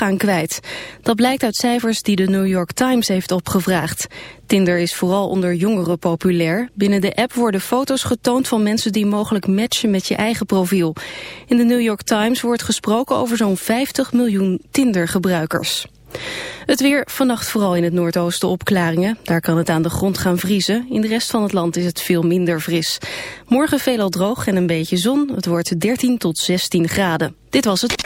gaan kwijt. Dat blijkt uit cijfers die de New York Times heeft opgevraagd. Tinder is vooral onder jongeren populair. Binnen de app worden foto's getoond van mensen die mogelijk matchen met je eigen profiel. In de New York Times wordt gesproken over zo'n 50 miljoen Tinder-gebruikers. Het weer, vannacht vooral in het noordoosten opklaringen. Daar kan het aan de grond gaan vriezen. In de rest van het land is het veel minder fris. Morgen veelal droog en een beetje zon. Het wordt 13 tot 16 graden. Dit was het.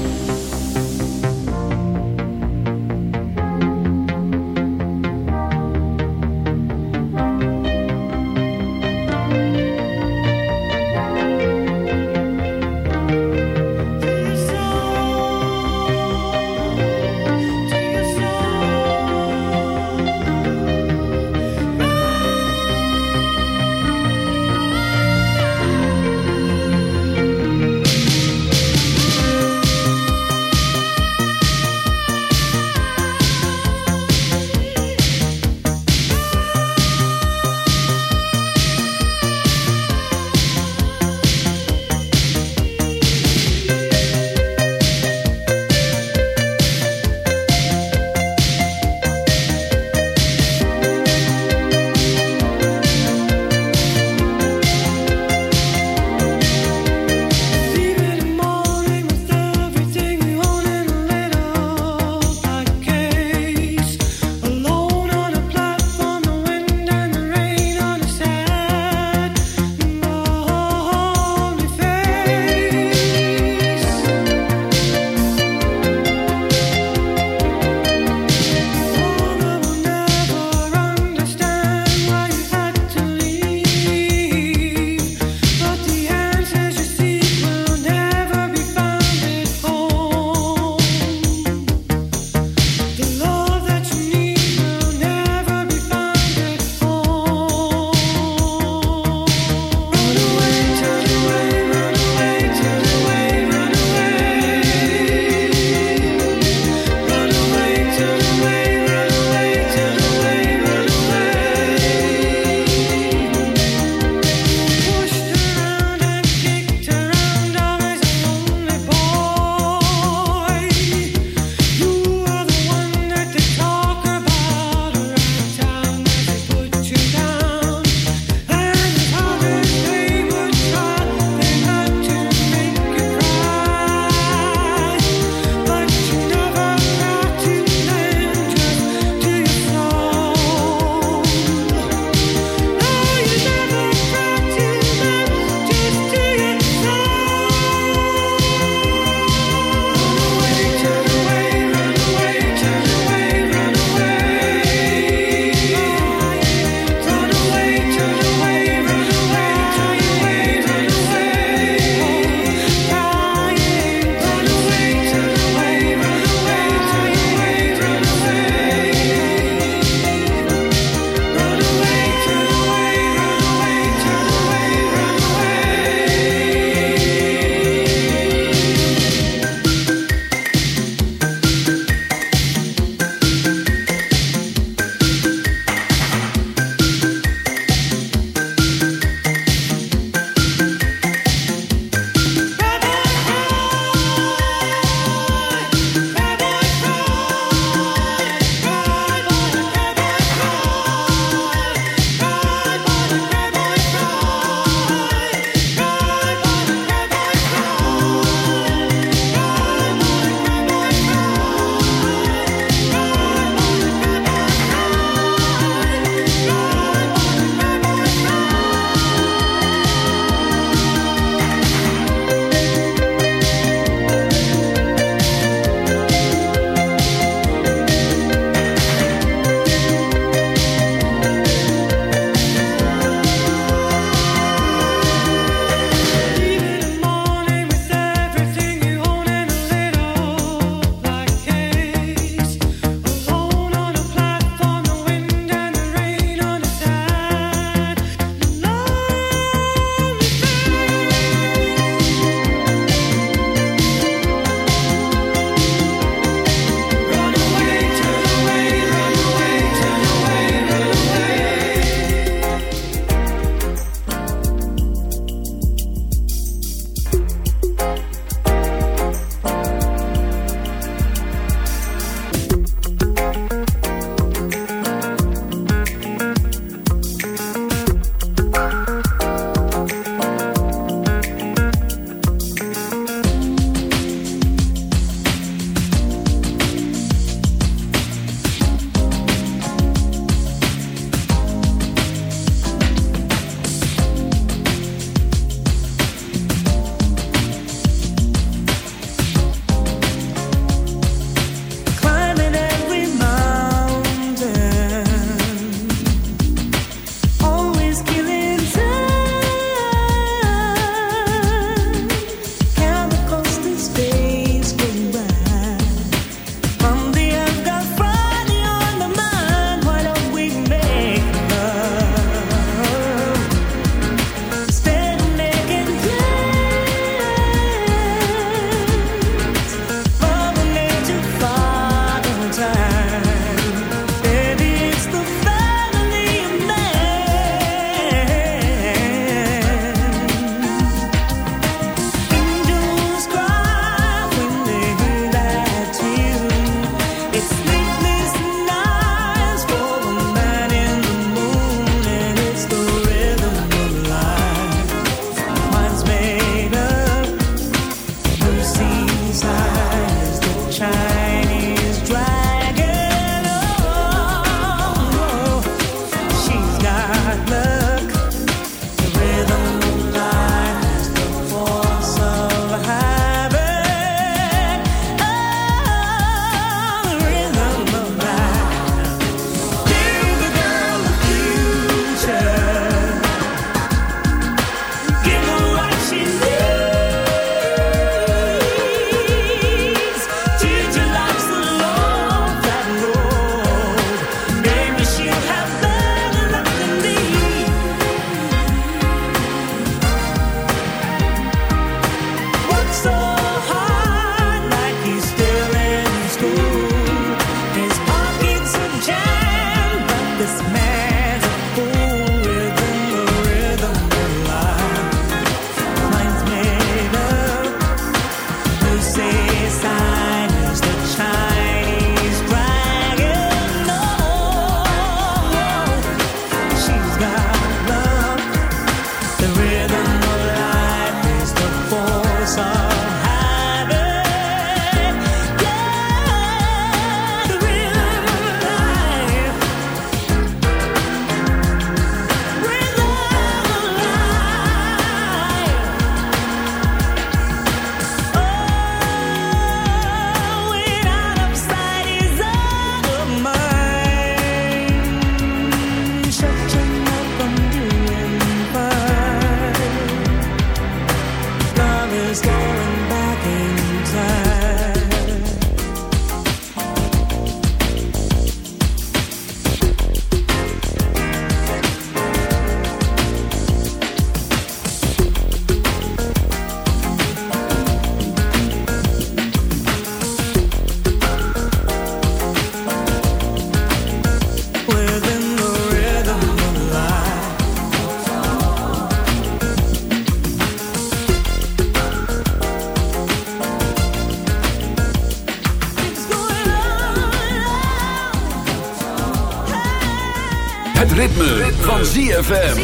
ZFM.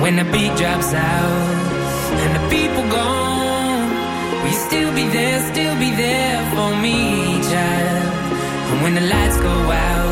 When the beat drops out and the people gone, we still be there, still be there for me, child. And when the lights go out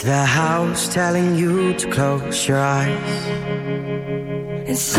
It's the house telling you to close your eyes. It's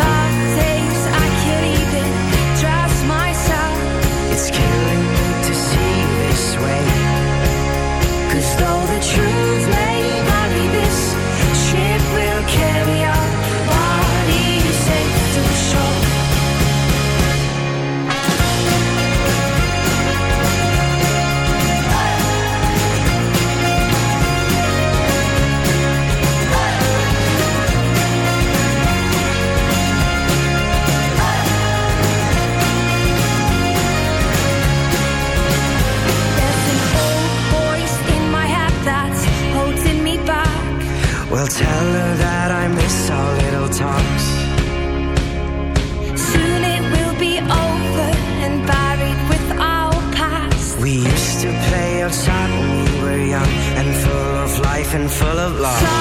and full of love.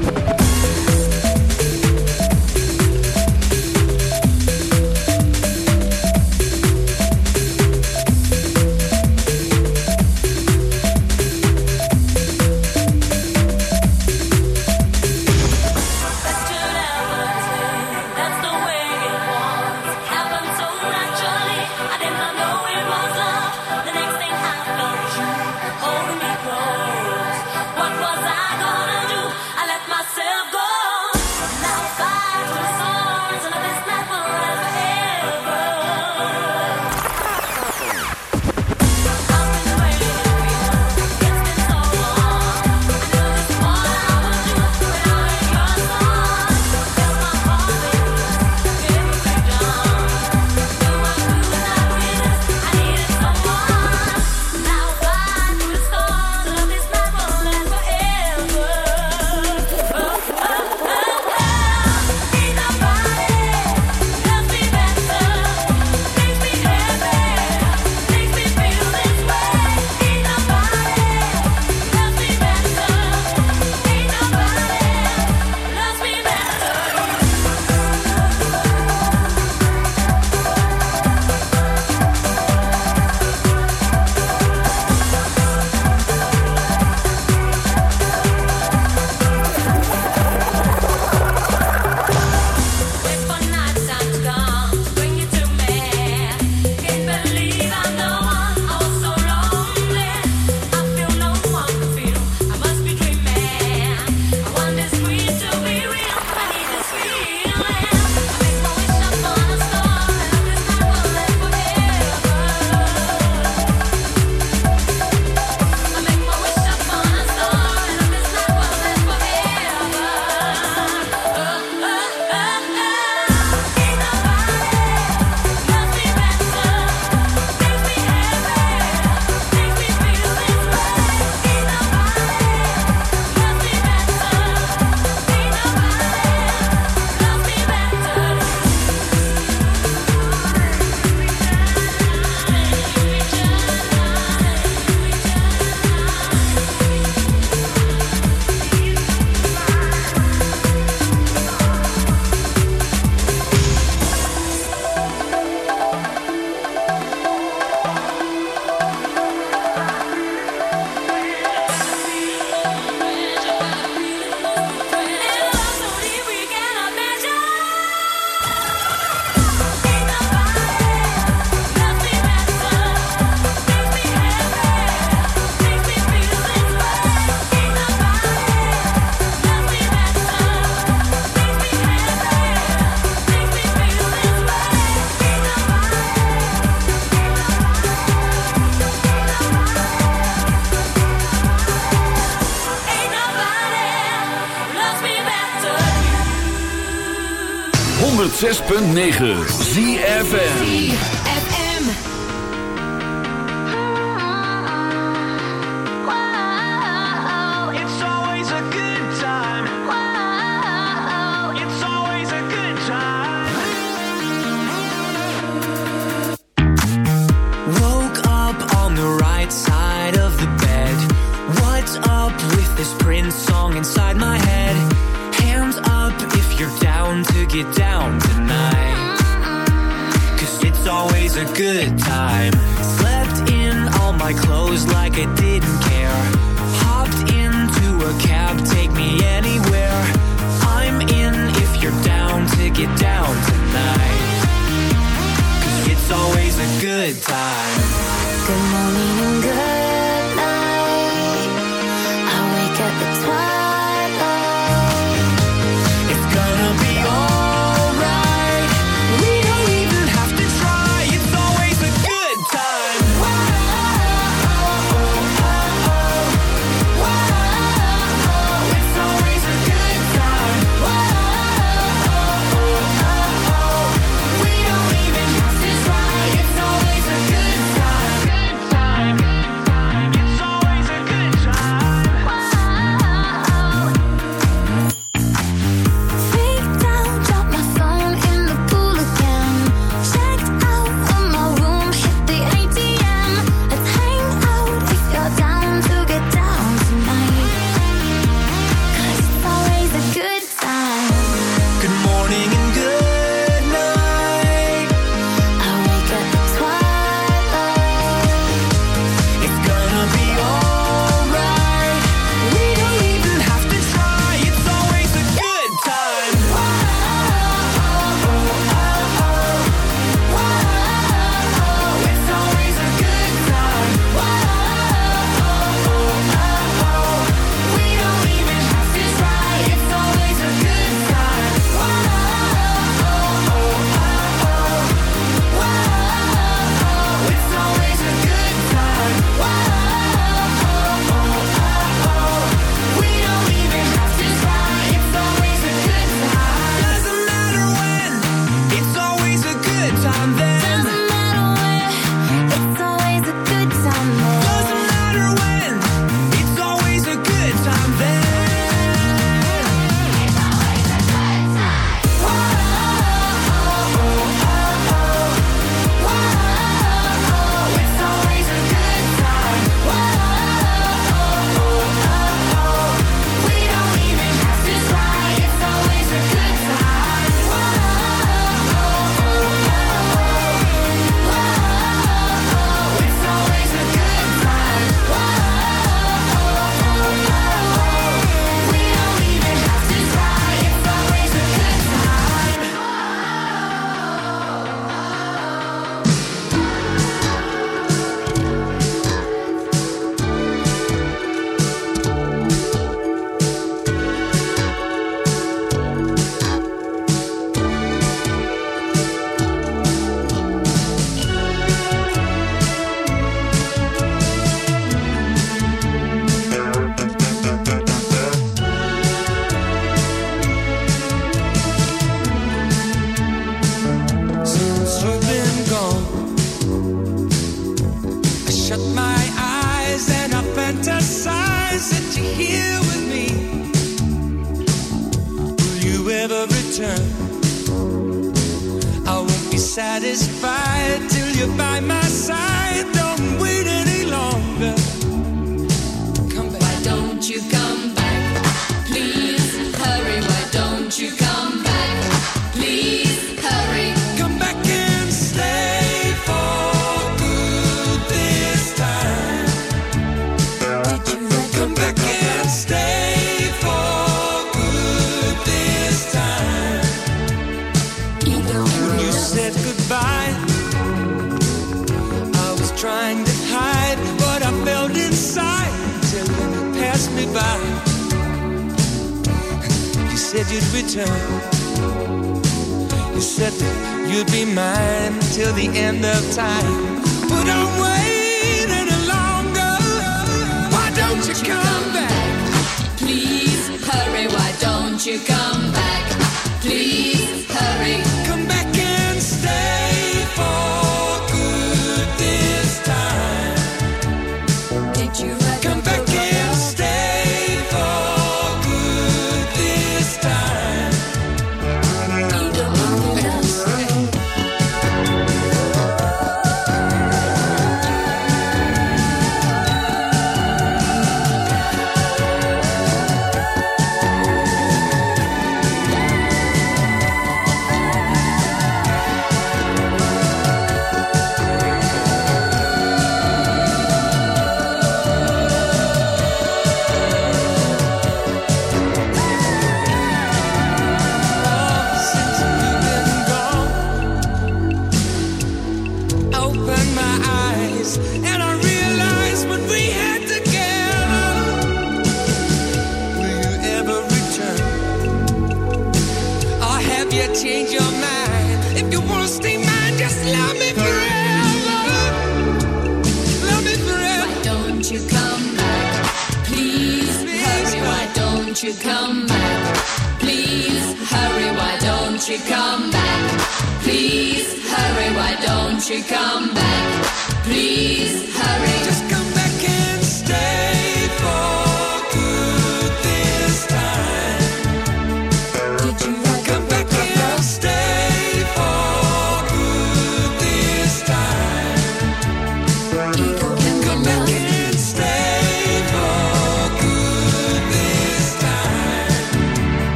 106.9 ZFN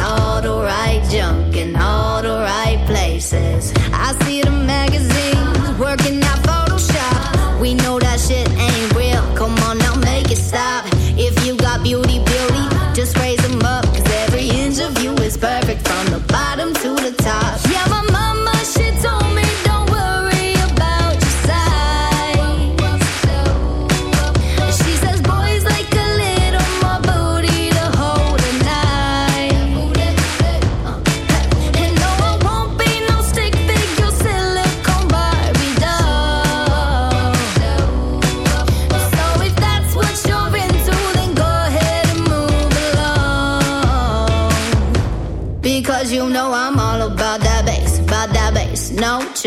All the right junk in all the right places. I see the magazines working out Photoshop. We know that shit ain't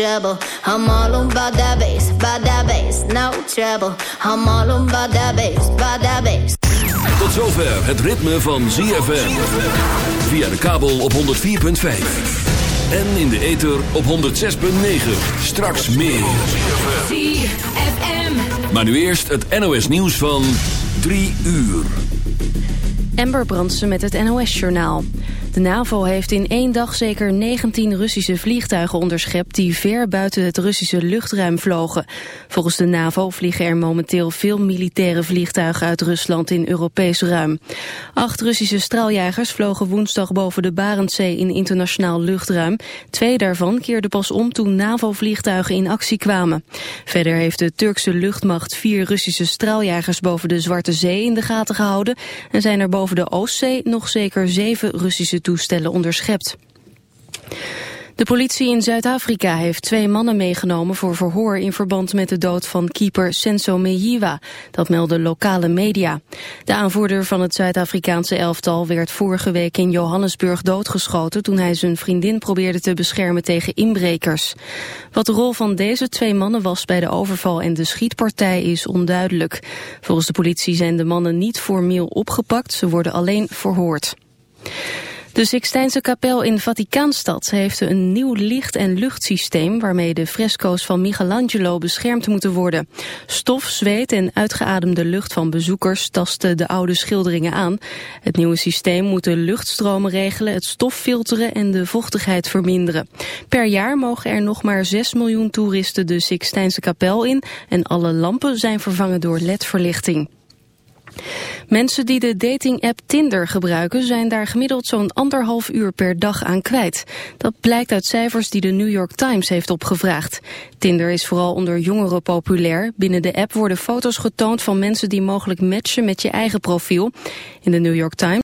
trouble. I'm all about that bass, about that bass, no trouble. I'm all about that bass, about that bass. Tot zover het ritme van ZFM. Via de kabel op 104.5. En in de ether op 106.9. Straks meer. ZFM. Maar nu eerst het NOS nieuws van 3 uur. Amber Brandsen met het NOS-journaal. De NAVO heeft in één dag zeker 19 Russische vliegtuigen onderschept... die ver buiten het Russische luchtruim vlogen. Volgens de NAVO vliegen er momenteel veel militaire vliegtuigen uit Rusland in Europees ruim. Acht Russische straaljagers vlogen woensdag boven de Barentszee in internationaal luchtruim. Twee daarvan keerden pas om toen NAVO-vliegtuigen in actie kwamen. Verder heeft de Turkse luchtmacht vier Russische straaljagers boven de Zwarte Zee in de gaten gehouden... en zijn er boven de Oostzee nog zeker zeven Russische toestellen onderschept. De politie in Zuid-Afrika heeft twee mannen meegenomen voor verhoor in verband met de dood van keeper Senso Mejiwa. Dat melden lokale media. De aanvoerder van het Zuid-Afrikaanse elftal werd vorige week in Johannesburg doodgeschoten toen hij zijn vriendin probeerde te beschermen tegen inbrekers. Wat de rol van deze twee mannen was bij de overval en de schietpartij is onduidelijk. Volgens de politie zijn de mannen niet formeel opgepakt, ze worden alleen verhoord. De Sixtijnse kapel in Vaticaanstad heeft een nieuw licht- en luchtsysteem waarmee de fresco's van Michelangelo beschermd moeten worden. Stof, zweet en uitgeademde lucht van bezoekers tasten de oude schilderingen aan. Het nieuwe systeem moet de luchtstromen regelen, het stof filteren en de vochtigheid verminderen. Per jaar mogen er nog maar 6 miljoen toeristen de Sixtijnse kapel in en alle lampen zijn vervangen door ledverlichting. Mensen die de dating-app Tinder gebruiken zijn daar gemiddeld zo'n anderhalf uur per dag aan kwijt. Dat blijkt uit cijfers die de New York Times heeft opgevraagd. Tinder is vooral onder jongeren populair. Binnen de app worden foto's getoond van mensen die mogelijk matchen met je eigen profiel. In de New York Times